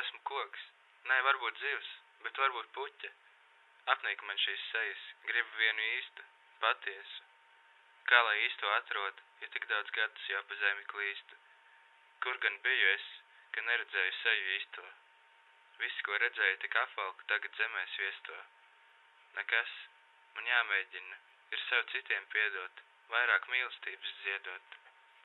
esmu koks. Nē, varbūt zivs, bet varbūt puķa. Apnīk man šīs sejas, gribu vienu īstu, patiesu. Kā lai īsto atrod, ja tik daudz gadus jau pa zemi klīstu? Kur gan biju es, ka neredzēju seju īsto? Viss, ko redzēju, tik apvalku tagad zemē sviesto. Nekas, man jāmēģina, ir sev citiem piedot, vairāk mīlestības ziedot.